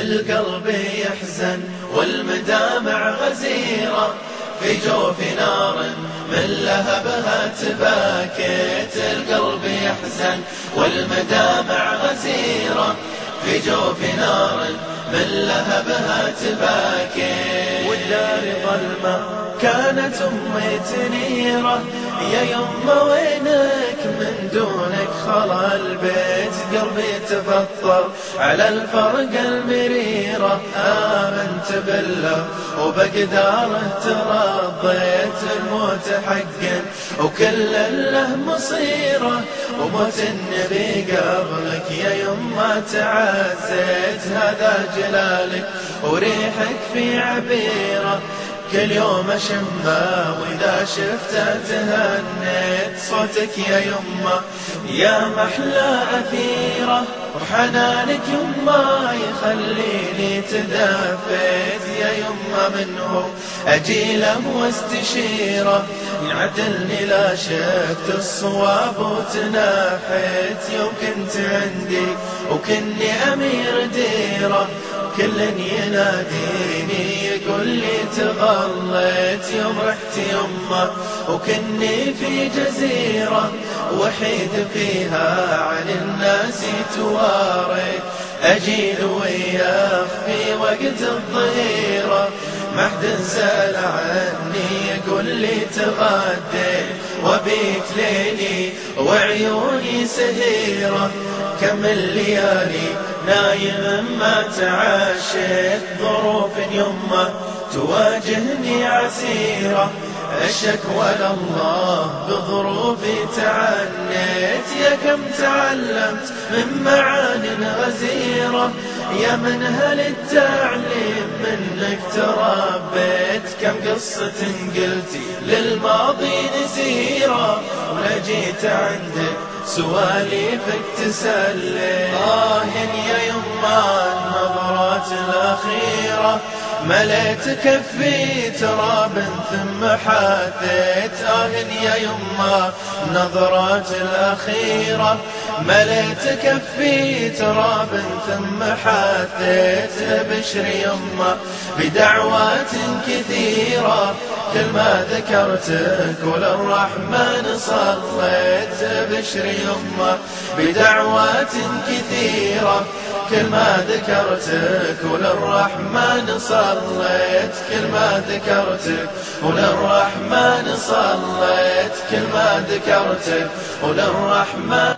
القلب يحزن والمدامع غزيرة في جوف نار من لهبها تباكت القلب يحزن والمدامع غزيرة في جوف نار من لهبها تباكي والدار ظلمة كانت أمي تنيرة يا يما وينك من دونك خلا البيت قلبي تفطر على الفرق المريرة آمنت بالله وبقداره ترضيت الموت حقا. وكل له مصيرة وموت النبي قبلك. يا يما تعزيت هذا جلالك وريحك في عبيرة. كل يوم اشمه وإذا شفته تهنيت صوتك يا يمه يا محلى أثيرة وحنانك يما يخليني تدافيت يا يما منه. اجيله واستشيرة يعدلني لا شفت الصواب وتناحيت يوم كنت عندي وكني أمير ديرة كل يناديني يقول لي تغليت يوم رحت يمه وكني في جزيرة وحيد فيها عن الناس تواريت أجيل وياه في وقت الظهيرة ما حد سأل عني يقول لي تغديت وبيت ليلي وعيوني سهيرة كم الليالي نايم ما تعشيت ظروف يمه تواجهني عسيرة. الشكوى لله بظروفي تعنيت. يا كم تعلمت من معان غزيرة يا منهل التعليم منك تربيت كم قصة قلتي للماضي نسيرة ولجيت عندك سواليفك تسلي آه يا يما النظرات الأخيرة مليت كفي تراب حاثيت آه يا يما نظرات الأخيرة. مليت كفي تراب ثم حاثيت بشر يما بدعوات كثيرة. كل ما ذكرتك وللرحمن صليت بشر يما بدعوات كثيرة. كل ما ذكرتك وللرحمن صليت. كل ما ذكرتك وللرحمن صليت. كل ما ذكرتك وللرحمن